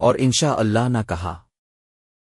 اور انشاء اللہ نہ کہا۔